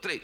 tres.